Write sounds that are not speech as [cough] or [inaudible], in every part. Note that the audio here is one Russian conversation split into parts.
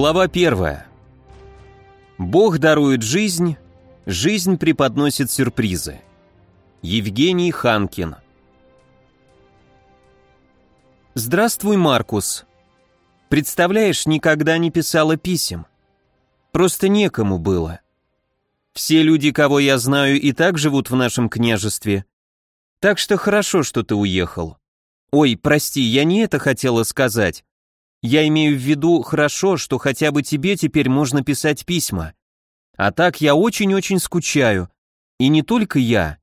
Глава первая. Бог дарует жизнь, жизнь преподносит сюрпризы. Евгений Ханкин. Здравствуй, Маркус. Представляешь, никогда не писала писем. Просто некому было. Все люди, кого я знаю, и так живут в нашем княжестве. Так что хорошо, что ты уехал. Ой, прости, я не это хотела сказать. Я имею в виду хорошо, что хотя бы тебе теперь можно писать письма. А так я очень-очень скучаю. И не только я.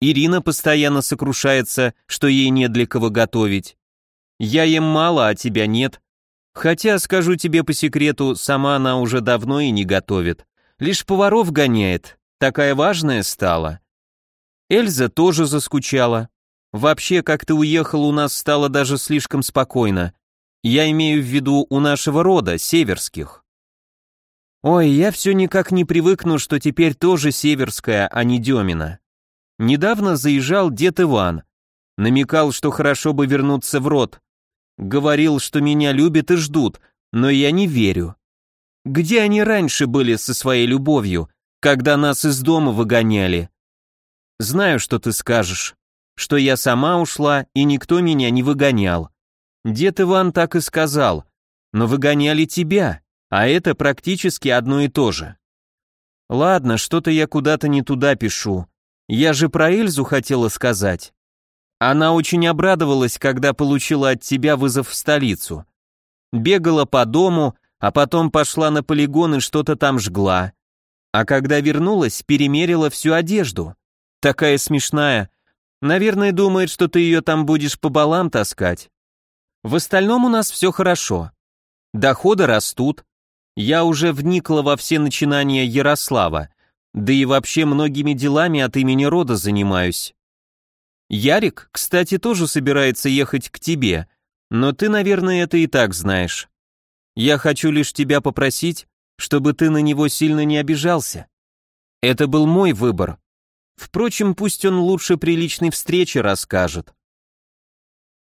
Ирина постоянно сокрушается, что ей нет для кого готовить. Я ем мало, а тебя нет. Хотя, скажу тебе по секрету, сама она уже давно и не готовит. Лишь поваров гоняет. Такая важная стала. Эльза тоже заскучала. Вообще, как ты уехал, у нас стало даже слишком спокойно. Я имею в виду у нашего рода, северских. Ой, я все никак не привыкну, что теперь тоже северская, а не Демина. Недавно заезжал дед Иван. Намекал, что хорошо бы вернуться в род. Говорил, что меня любят и ждут, но я не верю. Где они раньше были со своей любовью, когда нас из дома выгоняли? Знаю, что ты скажешь, что я сама ушла и никто меня не выгонял. Дед Иван так и сказал, но выгоняли тебя, а это практически одно и то же. Ладно, что-то я куда-то не туда пишу. Я же про Эльзу хотела сказать. Она очень обрадовалась, когда получила от тебя вызов в столицу. Бегала по дому, а потом пошла на полигон и что-то там жгла. А когда вернулась, перемерила всю одежду. Такая смешная. Наверное, думает, что ты ее там будешь по балам таскать. В остальном у нас все хорошо. Доходы растут. Я уже вникла во все начинания Ярослава, да и вообще многими делами от имени рода занимаюсь. Ярик, кстати, тоже собирается ехать к тебе, но ты, наверное, это и так знаешь. Я хочу лишь тебя попросить, чтобы ты на него сильно не обижался. Это был мой выбор. Впрочем, пусть он лучше при личной встрече расскажет.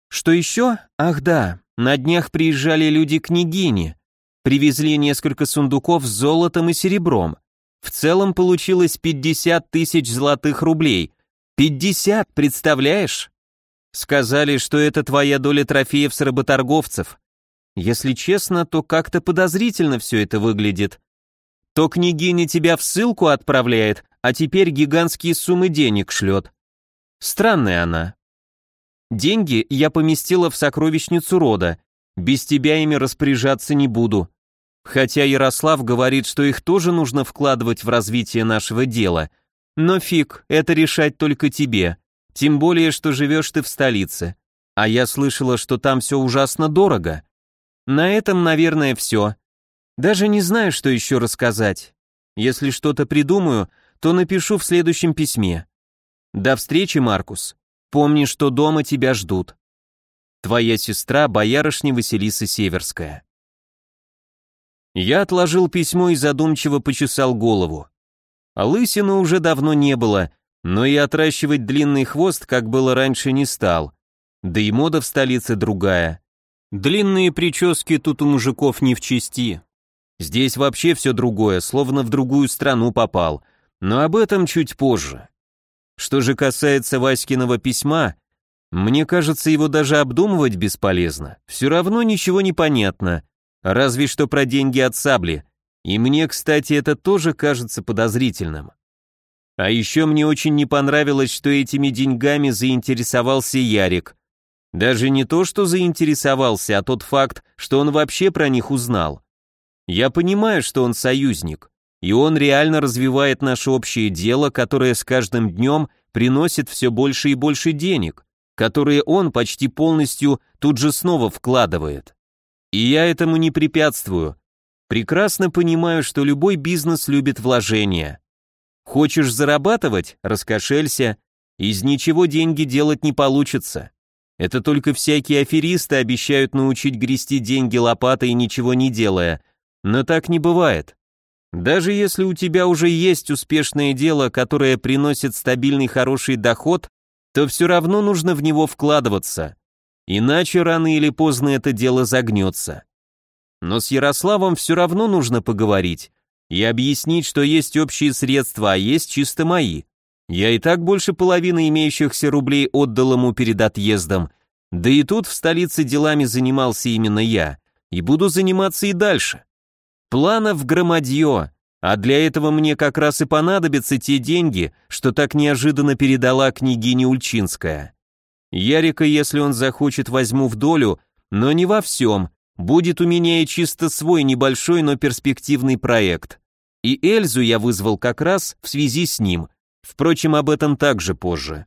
Что еще? Ах да, на днях приезжали люди-княгини, привезли несколько сундуков с золотом и серебром. В целом получилось 50 тысяч золотых рублей. 50, представляешь? Сказали, что это твоя доля трофеев с работорговцев. Если честно, то как-то подозрительно все это выглядит. То княгиня тебя в ссылку отправляет, а теперь гигантские суммы денег шлет. Странная она. Деньги я поместила в сокровищницу рода. Без тебя ими распоряжаться не буду. Хотя Ярослав говорит, что их тоже нужно вкладывать в развитие нашего дела. Но фиг, это решать только тебе. Тем более, что живешь ты в столице. А я слышала, что там все ужасно дорого. На этом, наверное, все. Даже не знаю, что еще рассказать. Если что-то придумаю, то напишу в следующем письме. До встречи, Маркус. Помни, что дома тебя ждут. Твоя сестра, боярышня Василиса Северская. Я отложил письмо и задумчиво почесал голову. А лысины уже давно не было, но и отращивать длинный хвост, как было раньше, не стал. Да и мода в столице другая. Длинные прически тут у мужиков не в чести. Здесь вообще все другое, словно в другую страну попал, но об этом чуть позже. Что же касается Васькиного письма, мне кажется, его даже обдумывать бесполезно. Все равно ничего не понятно, разве что про деньги от сабли. И мне, кстати, это тоже кажется подозрительным. А еще мне очень не понравилось, что этими деньгами заинтересовался Ярик. Даже не то, что заинтересовался, а тот факт, что он вообще про них узнал. Я понимаю, что он союзник, и он реально развивает наше общее дело, которое с каждым днем приносит все больше и больше денег, которые он почти полностью тут же снова вкладывает. И я этому не препятствую. Прекрасно понимаю, что любой бизнес любит вложения. Хочешь зарабатывать? Раскошелься. Из ничего деньги делать не получится. Это только всякие аферисты обещают научить грести деньги лопатой, ничего не делая. Но так не бывает. Даже если у тебя уже есть успешное дело, которое приносит стабильный хороший доход, то все равно нужно в него вкладываться. Иначе рано или поздно это дело загнется. Но с Ярославом все равно нужно поговорить и объяснить, что есть общие средства, а есть чисто мои. Я и так больше половины имеющихся рублей отдал ему перед отъездом, да и тут в столице делами занимался именно я, и буду заниматься и дальше. Планов громадье, а для этого мне как раз и понадобятся те деньги, что так неожиданно передала княгиня Ульчинская. Ярика, если он захочет, возьму в долю, но не во всем, будет у меня и чисто свой небольшой, но перспективный проект. И Эльзу я вызвал как раз в связи с ним, впрочем, об этом также позже.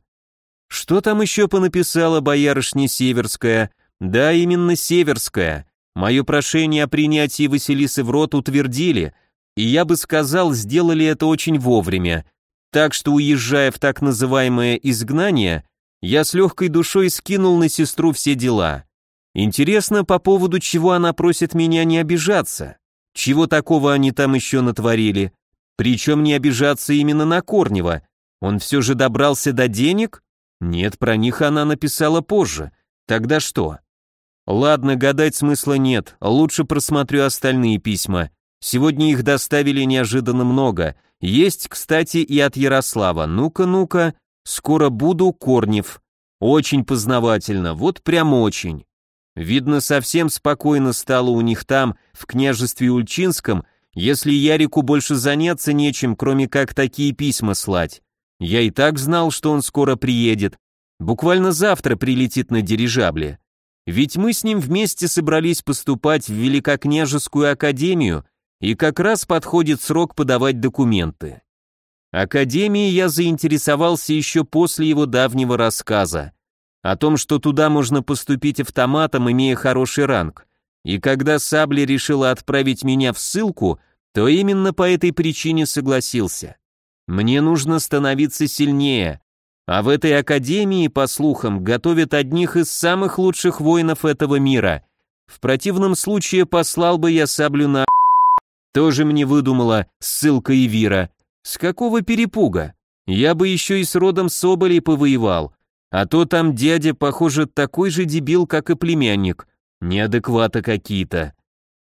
Что там еще понаписала боярышня Северская? Да, именно Северская. Мое прошение о принятии Василисы в рот утвердили, и я бы сказал, сделали это очень вовремя. Так что, уезжая в так называемое изгнание, я с легкой душой скинул на сестру все дела. Интересно, по поводу чего она просит меня не обижаться. Чего такого они там еще натворили? Причем не обижаться именно на Корнева. Он все же добрался до денег? Нет, про них она написала позже. Тогда что? Ладно, гадать смысла нет, лучше просмотрю остальные письма. Сегодня их доставили неожиданно много. Есть, кстати, и от Ярослава. Ну-ка, ну-ка, скоро буду, Корнев. Очень познавательно, вот прям очень. Видно, совсем спокойно стало у них там, в княжестве Ульчинском, если Ярику больше заняться нечем, кроме как такие письма слать. Я и так знал, что он скоро приедет. Буквально завтра прилетит на дирижабле. Ведь мы с ним вместе собрались поступать в Великокняжескую академию, и как раз подходит срок подавать документы. Академией я заинтересовался еще после его давнего рассказа о том, что туда можно поступить автоматом, имея хороший ранг. И когда Сабли решила отправить меня в ссылку, то именно по этой причине согласился. Мне нужно становиться сильнее, а в этой академии, по слухам, готовят одних из самых лучших воинов этого мира. В противном случае послал бы я саблю на [laughs] тоже мне выдумала ссылка и Вира. С какого перепуга? Я бы еще и с родом Соболей повоевал. А то там дядя, похоже, такой же дебил, как и племянник. Неадекваты какие-то.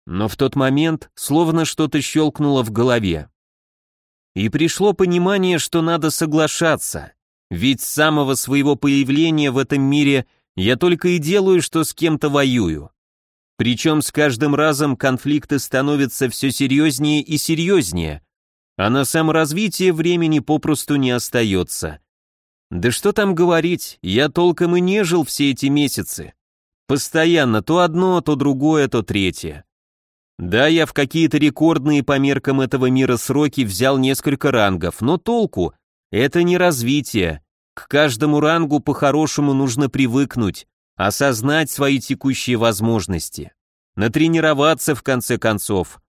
Но в тот момент словно что-то щелкнуло в голове. И пришло понимание, что надо соглашаться. Ведь с самого своего появления в этом мире я только и делаю, что с кем-то воюю. Причем с каждым разом конфликты становятся все серьезнее и серьезнее, а на саморазвитие времени попросту не остается. Да что там говорить, я толком и не жил все эти месяцы. Постоянно то одно, то другое, то третье. Да, я в какие-то рекордные по меркам этого мира сроки взял несколько рангов, но толку это не развитие. К каждому рангу по-хорошему нужно привыкнуть, осознать свои текущие возможности, натренироваться в конце концов.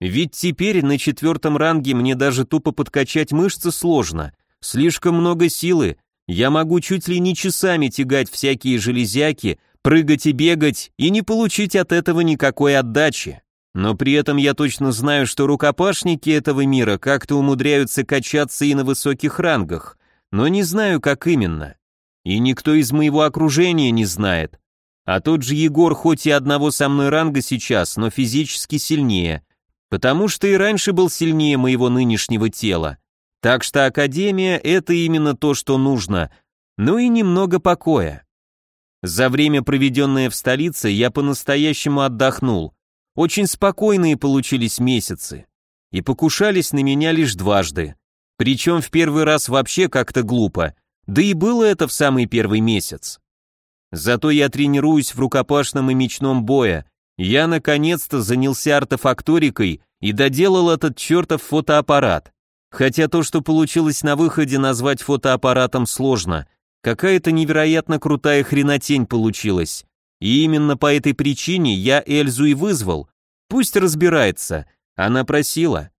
Ведь теперь на четвертом ранге мне даже тупо подкачать мышцы сложно, слишком много силы, я могу чуть ли не часами тягать всякие железяки, прыгать и бегать, и не получить от этого никакой отдачи. Но при этом я точно знаю, что рукопашники этого мира как-то умудряются качаться и на высоких рангах, но не знаю, как именно. И никто из моего окружения не знает. А тот же Егор хоть и одного со мной ранга сейчас, но физически сильнее, потому что и раньше был сильнее моего нынешнего тела. Так что Академия — это именно то, что нужно, ну и немного покоя. За время, проведенное в столице, я по-настоящему отдохнул, очень спокойные получились месяцы. И покушались на меня лишь дважды. Причем в первый раз вообще как-то глупо. Да и было это в самый первый месяц. Зато я тренируюсь в рукопашном и мечном бое. Я наконец-то занялся артефакторикой и доделал этот чертов фотоаппарат. Хотя то, что получилось на выходе, назвать фотоаппаратом сложно. Какая-то невероятно крутая хренотень получилась. И именно по этой причине я Эльзу и вызвал. Пусть разбирается. Она просила.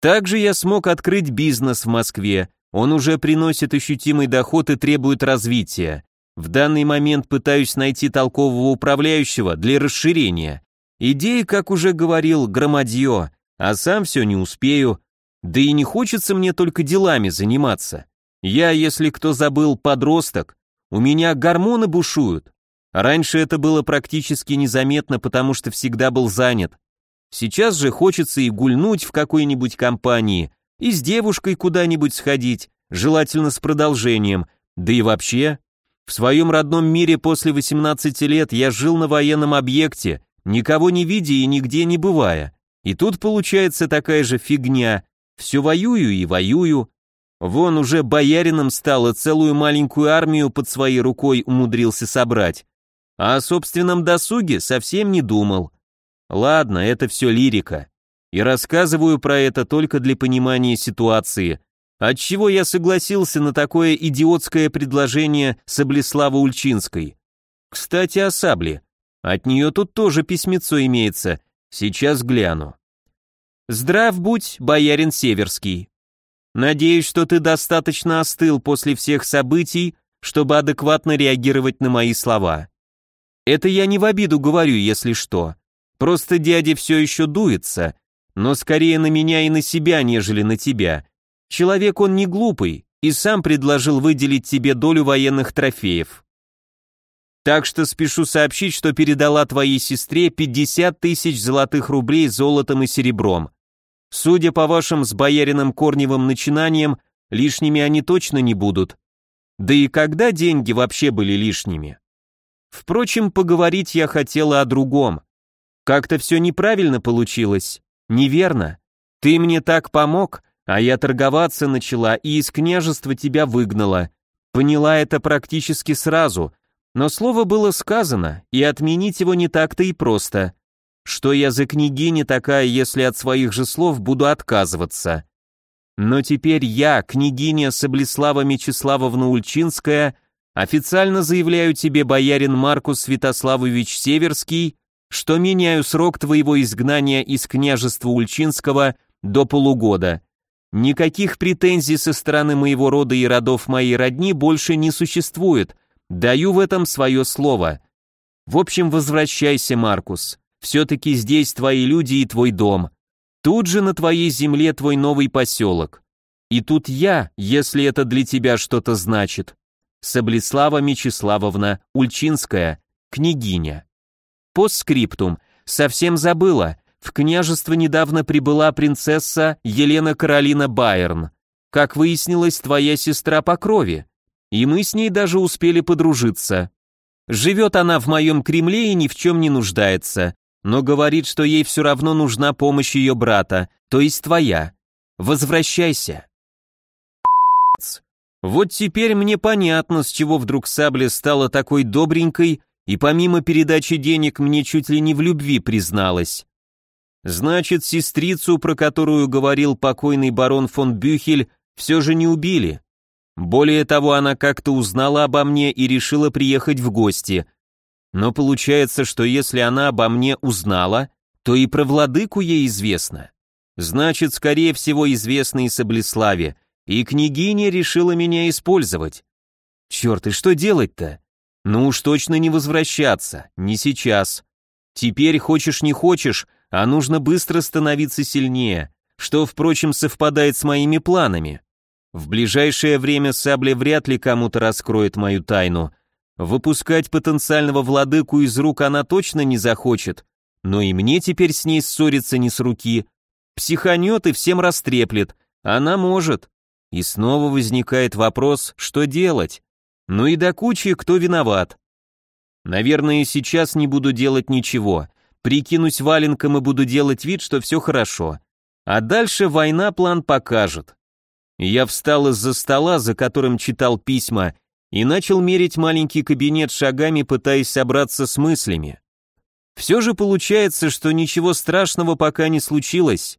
Также я смог открыть бизнес в Москве. Он уже приносит ощутимый доход и требует развития. В данный момент пытаюсь найти толкового управляющего для расширения. Идея, как уже говорил, громадье, а сам все не успею. Да и не хочется мне только делами заниматься. Я, если кто забыл, подросток. У меня гормоны бушуют. Раньше это было практически незаметно, потому что всегда был занят. Сейчас же хочется и гульнуть в какой-нибудь компании, и с девушкой куда-нибудь сходить, желательно с продолжением, да и вообще. В своем родном мире после 18 лет я жил на военном объекте, никого не видя и нигде не бывая. И тут получается такая же фигня. Все воюю и воюю. Вон уже боярином стало, целую маленькую армию под своей рукой умудрился собрать. А о собственном досуге совсем не думал. Ладно, это все лирика. И рассказываю про это только для понимания ситуации. Отчего я согласился на такое идиотское предложение Саблеславы Ульчинской. Кстати, о сабле. От нее тут тоже письмецо имеется. Сейчас гляну. Здрав будь, боярин Северский. Надеюсь, что ты достаточно остыл после всех событий, чтобы адекватно реагировать на мои слова. Это я не в обиду говорю, если что. Просто дядя все еще дуется, но скорее на меня и на себя, нежели на тебя. Человек он не глупый и сам предложил выделить тебе долю военных трофеев. Так что спешу сообщить, что передала твоей сестре 50 тысяч золотых рублей золотом и серебром. Судя по вашим с боярином Корневым начинаниям, лишними они точно не будут. Да и когда деньги вообще были лишними? Впрочем, поговорить я хотела о другом. Как-то все неправильно получилось, неверно. Ты мне так помог, а я торговаться начала и из княжества тебя выгнала. Поняла это практически сразу, но слово было сказано, и отменить его не так-то и просто. Что я за княгиня такая, если от своих же слов буду отказываться? Но теперь я, княгиня Саблеслава Мечиславовна Ульчинская, Официально заявляю тебе, боярин Маркус Святославович Северский, что меняю срок твоего изгнания из княжества Ульчинского до полугода. Никаких претензий со стороны моего рода и родов моей родни больше не существует. Даю в этом свое слово. В общем, возвращайся, Маркус. Все-таки здесь твои люди и твой дом. Тут же на твоей земле твой новый поселок. И тут я, если это для тебя что-то значит. Саблеслава Мечиславовна Ульчинская, княгиня. Постскриптум. Совсем забыла. В княжество недавно прибыла принцесса Елена Каролина Байерн. Как выяснилось, твоя сестра по крови. И мы с ней даже успели подружиться. Живет она в моем Кремле и ни в чем не нуждается, но говорит, что ей все равно нужна помощь ее брата, то есть твоя. Возвращайся. Вот теперь мне понятно, с чего вдруг сабля стала такой добренькой и помимо передачи денег мне чуть ли не в любви призналась. Значит, сестрицу, про которую говорил покойный барон фон Бюхель, все же не убили. Более того, она как-то узнала обо мне и решила приехать в гости. Но получается, что если она обо мне узнала, то и про владыку ей известно. Значит, скорее всего, известно и Саблеславе, и княгиня решила меня использовать. Черт, и что делать-то? Ну уж точно не возвращаться, не сейчас. Теперь хочешь не хочешь, а нужно быстро становиться сильнее, что, впрочем, совпадает с моими планами. В ближайшее время сабля вряд ли кому-то раскроет мою тайну. Выпускать потенциального владыку из рук она точно не захочет, но и мне теперь с ней ссориться не с руки. Психанет и всем растреплет, она может. И снова возникает вопрос, что делать? Ну и до кучи, кто виноват? Наверное, сейчас не буду делать ничего. Прикинусь валенком и буду делать вид, что все хорошо. А дальше война план покажет. Я встал из-за стола, за которым читал письма, и начал мерить маленький кабинет шагами, пытаясь собраться с мыслями. Все же получается, что ничего страшного пока не случилось.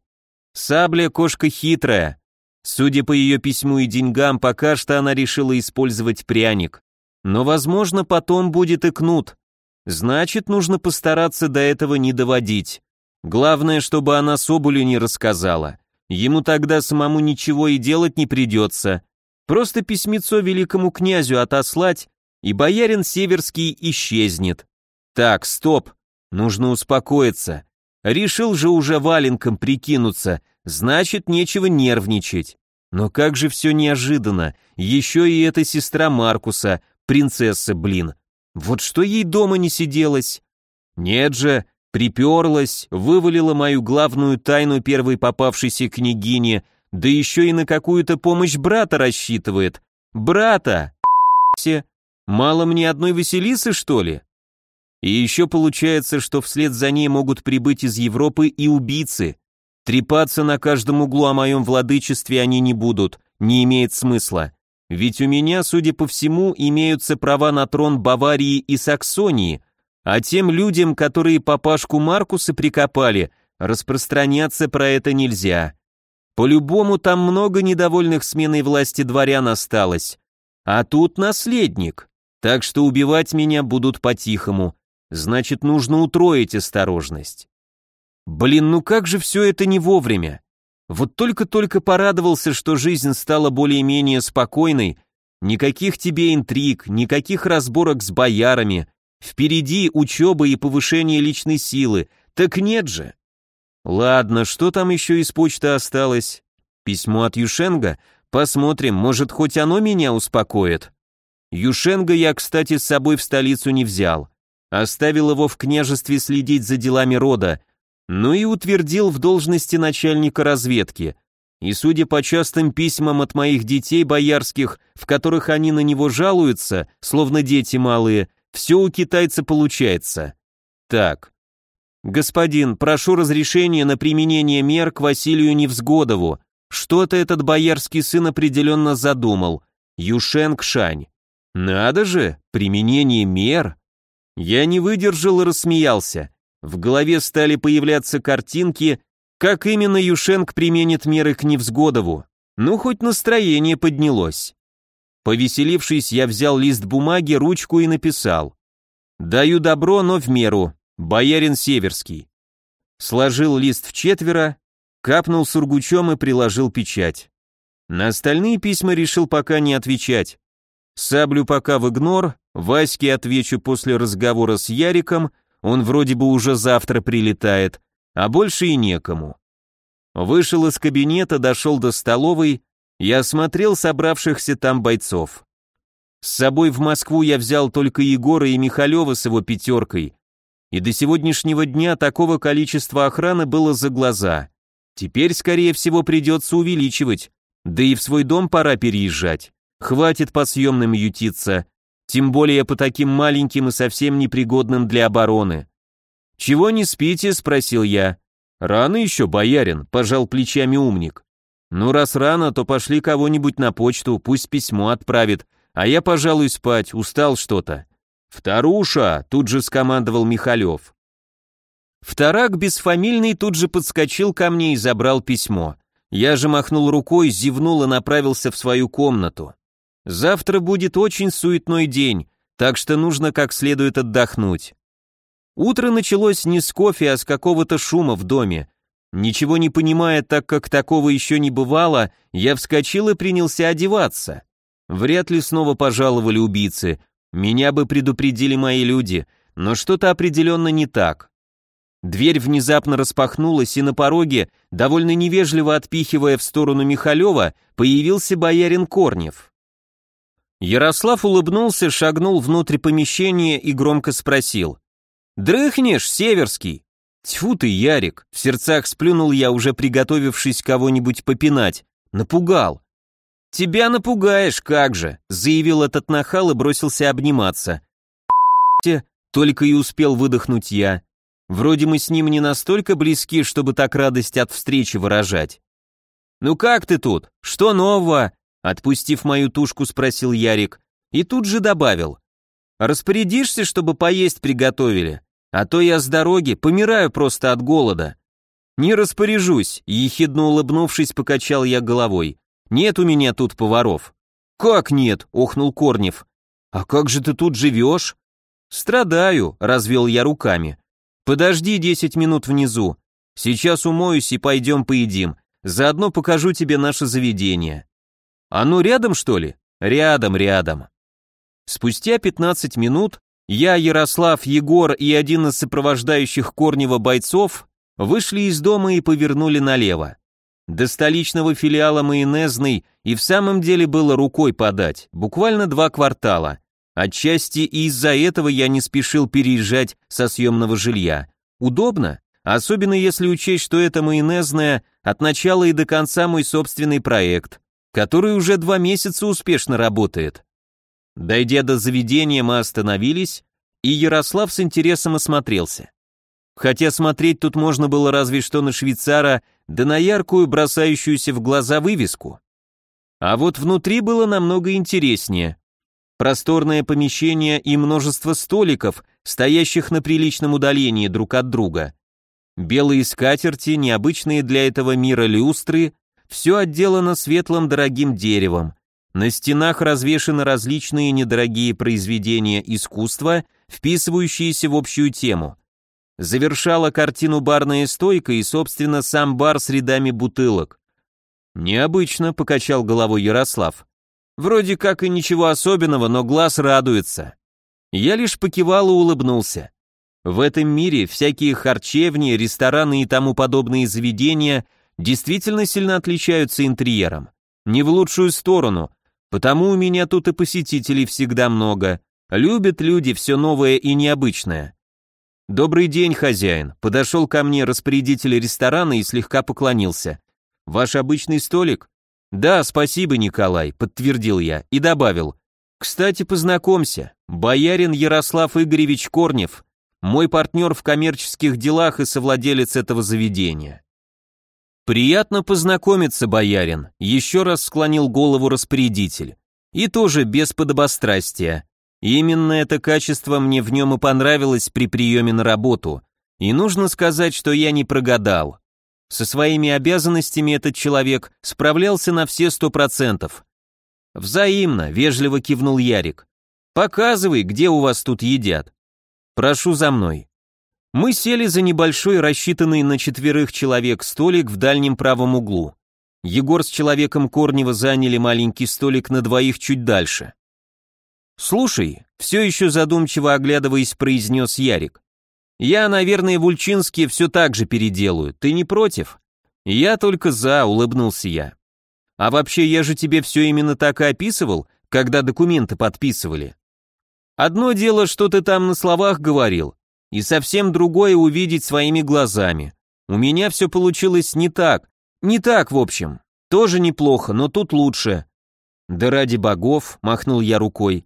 Сабля кошка хитрая, Судя по ее письму и деньгам, пока что она решила использовать пряник. Но, возможно, потом будет и кнут. Значит, нужно постараться до этого не доводить. Главное, чтобы она Соболю не рассказала. Ему тогда самому ничего и делать не придется. Просто письмецо великому князю отослать, и боярин Северский исчезнет. Так, стоп, нужно успокоиться. Решил же уже валенком прикинуться, значит, нечего нервничать. Но как же все неожиданно, еще и эта сестра Маркуса, принцесса, блин. Вот что ей дома не сиделось? Нет же, приперлась, вывалила мою главную тайну первой попавшейся княгине, да еще и на какую-то помощь брата рассчитывает. Брата! Все. Мало мне одной Василисы, что ли? И еще получается, что вслед за ней могут прибыть из Европы и убийцы. Трепаться на каждом углу о моем владычестве они не будут, не имеет смысла. Ведь у меня, судя по всему, имеются права на трон Баварии и Саксонии, а тем людям, которые папашку Маркуса прикопали, распространяться про это нельзя. По-любому там много недовольных сменой власти дворян осталось. А тут наследник. Так что убивать меня будут по-тихому. Значит, нужно утроить осторожность. Блин, ну как же все это не вовремя? Вот только-только порадовался, что жизнь стала более-менее спокойной, никаких тебе интриг, никаких разборок с боярами, впереди учеба и повышение личной силы, так нет же. Ладно, что там еще из почты осталось? Письмо от Юшенга? Посмотрим, может, хоть оно меня успокоит. Юшенга я, кстати, с собой в столицу не взял. Оставил его в княжестве следить за делами рода, ну и утвердил в должности начальника разведки. И судя по частым письмам от моих детей боярских, в которых они на него жалуются, словно дети малые, все у китайца получается. Так. Господин, прошу разрешения на применение мер к Василию Невзгодову. Что-то этот боярский сын определенно задумал. Юшенг Шань. Надо же, применение мер. Я не выдержал и рассмеялся. В голове стали появляться картинки, как именно Юшенк применит меры к Невзгодову. Ну, хоть настроение поднялось. Повеселившись, я взял лист бумаги, ручку и написал. «Даю добро, но в меру. Боярин Северский». Сложил лист в четверо, капнул сургучом и приложил печать. На остальные письма решил пока не отвечать. Саблю пока в игнор, Ваське отвечу после разговора с Яриком — он вроде бы уже завтра прилетает, а больше и некому. Вышел из кабинета, дошел до столовой и осмотрел собравшихся там бойцов. С собой в Москву я взял только Егора и Михалева с его пятеркой, и до сегодняшнего дня такого количества охраны было за глаза. Теперь, скорее всего, придется увеличивать, да и в свой дом пора переезжать. Хватит по съемным ютиться, тем более по таким маленьким и совсем непригодным для обороны. «Чего не спите?» — спросил я. «Рано еще, боярин», — пожал плечами умник. «Ну, раз рано, то пошли кого-нибудь на почту, пусть письмо отправит, а я, пожалуй, спать, устал что-то». «Вторуша!» — тут же скомандовал Михалев. Вторак бесфамильный тут же подскочил ко мне и забрал письмо. Я же махнул рукой, зевнул и направился в свою комнату. Завтра будет очень суетной день, так что нужно как следует отдохнуть. Утро началось не с кофе, а с какого-то шума в доме. Ничего не понимая, так как такого еще не бывало, я вскочил и принялся одеваться. Вряд ли снова пожаловали убийцы. Меня бы предупредили мои люди, но что-то определенно не так. Дверь внезапно распахнулась, и на пороге, довольно невежливо отпихивая в сторону Михалева, появился боярин Корнев. Ярослав улыбнулся, шагнул внутрь помещения и громко спросил. «Дрыхнешь, Северский?» «Тьфу ты, Ярик!» В сердцах сплюнул я, уже приготовившись кого-нибудь попинать. Напугал. «Тебя напугаешь, как же!» заявил этот нахал и бросился обниматься. Только и успел выдохнуть я. Вроде мы с ним не настолько близки, чтобы так радость от встречи выражать. «Ну как ты тут? Что нового?» Отпустив мою тушку, спросил Ярик и тут же добавил. «Распорядишься, чтобы поесть приготовили? А то я с дороги помираю просто от голода». «Не распоряжусь», — ехидно улыбнувшись, покачал я головой. «Нет у меня тут поваров». «Как нет?» — охнул Корнев. «А как же ты тут живешь?» «Страдаю», — развел я руками. «Подожди десять минут внизу. Сейчас умоюсь и пойдем поедим. Заодно покажу тебе наше заведение». «А ну рядом, что ли?» «Рядом, рядом». Спустя 15 минут я, Ярослав, Егор и один из сопровождающих Корнева бойцов вышли из дома и повернули налево. До столичного филиала майонезной и в самом деле было рукой подать, буквально два квартала. Отчасти из-за этого я не спешил переезжать со съемного жилья. Удобно, особенно если учесть, что это майонезная от начала и до конца мой собственный проект, который уже два месяца успешно работает. Дойдя до заведения, мы остановились, и Ярослав с интересом осмотрелся. Хотя смотреть тут можно было разве что на швейцара, да на яркую, бросающуюся в глаза вывеску. А вот внутри было намного интереснее. Просторное помещение и множество столиков, стоящих на приличном удалении друг от друга. Белые скатерти, необычные для этого мира люстры, все отделано светлым дорогим деревом. На стенах развешаны различные недорогие произведения искусства, вписывающиеся в общую тему. Завершала картину барная стойка и, собственно, сам бар с рядами бутылок. «Необычно», — покачал головой Ярослав. «Вроде как и ничего особенного, но глаз радуется». Я лишь покивал и улыбнулся. В этом мире всякие харчевни, рестораны и тому подобные заведения действительно сильно отличаются интерьером. Не в лучшую сторону, потому у меня тут и посетителей всегда много. Любят люди все новое и необычное. «Добрый день, хозяин», — подошел ко мне распорядитель ресторана и слегка поклонился. «Ваш обычный столик?» «Да, спасибо, Николай», — подтвердил я и добавил. «Кстати, познакомься, боярин Ярослав Игоревич Корнев, мой партнер в коммерческих делах и совладелец этого заведения. Приятно познакомиться, боярин, еще раз склонил голову распорядитель. И тоже без подобострастия. Именно это качество мне в нем и понравилось при приеме на работу. И нужно сказать, что я не прогадал. Со своими обязанностями этот человек справлялся на все сто процентов. «Взаимно», — вежливо кивнул Ярик. «Показывай, где у вас тут едят». «Прошу за мной». Мы сели за небольшой, рассчитанный на четверых человек столик в дальнем правом углу. Егор с человеком Корнева заняли маленький столик на двоих чуть дальше. «Слушай», — все еще задумчиво оглядываясь, произнес Ярик. «Я, наверное, в Ульчинске все так же переделаю. Ты не против?» «Я только за», — улыбнулся я. «А вообще, я же тебе все именно так и описывал, когда документы подписывали. Одно дело, что ты там на словах говорил, и совсем другое увидеть своими глазами. У меня все получилось не так, не так, в общем. Тоже неплохо, но тут лучше. Да ради богов, махнул я рукой.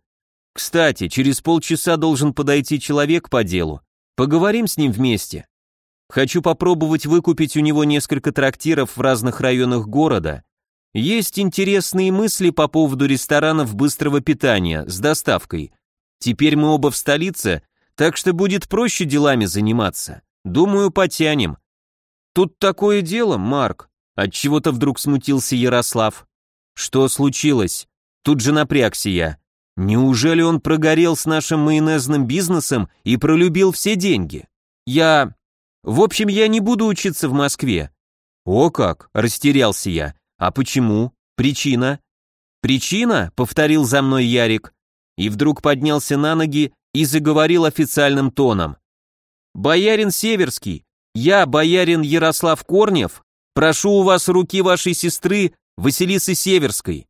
Кстати, через полчаса должен подойти человек по делу. Поговорим с ним вместе. Хочу попробовать выкупить у него несколько трактиров в разных районах города. Есть интересные мысли по поводу ресторанов быстрого питания с доставкой. Теперь мы оба в столице, так что будет проще делами заниматься. Думаю, потянем. Тут такое дело, Марк. От чего-то вдруг смутился Ярослав. Что случилось? Тут же напрягся я. Неужели он прогорел с нашим майонезным бизнесом и пролюбил все деньги? Я... В общем, я не буду учиться в Москве. О как, растерялся я. А почему? Причина? Причина, повторил за мной Ярик и вдруг поднялся на ноги и заговорил официальным тоном. «Боярин Северский, я, боярин Ярослав Корнев, прошу у вас руки вашей сестры Василисы Северской.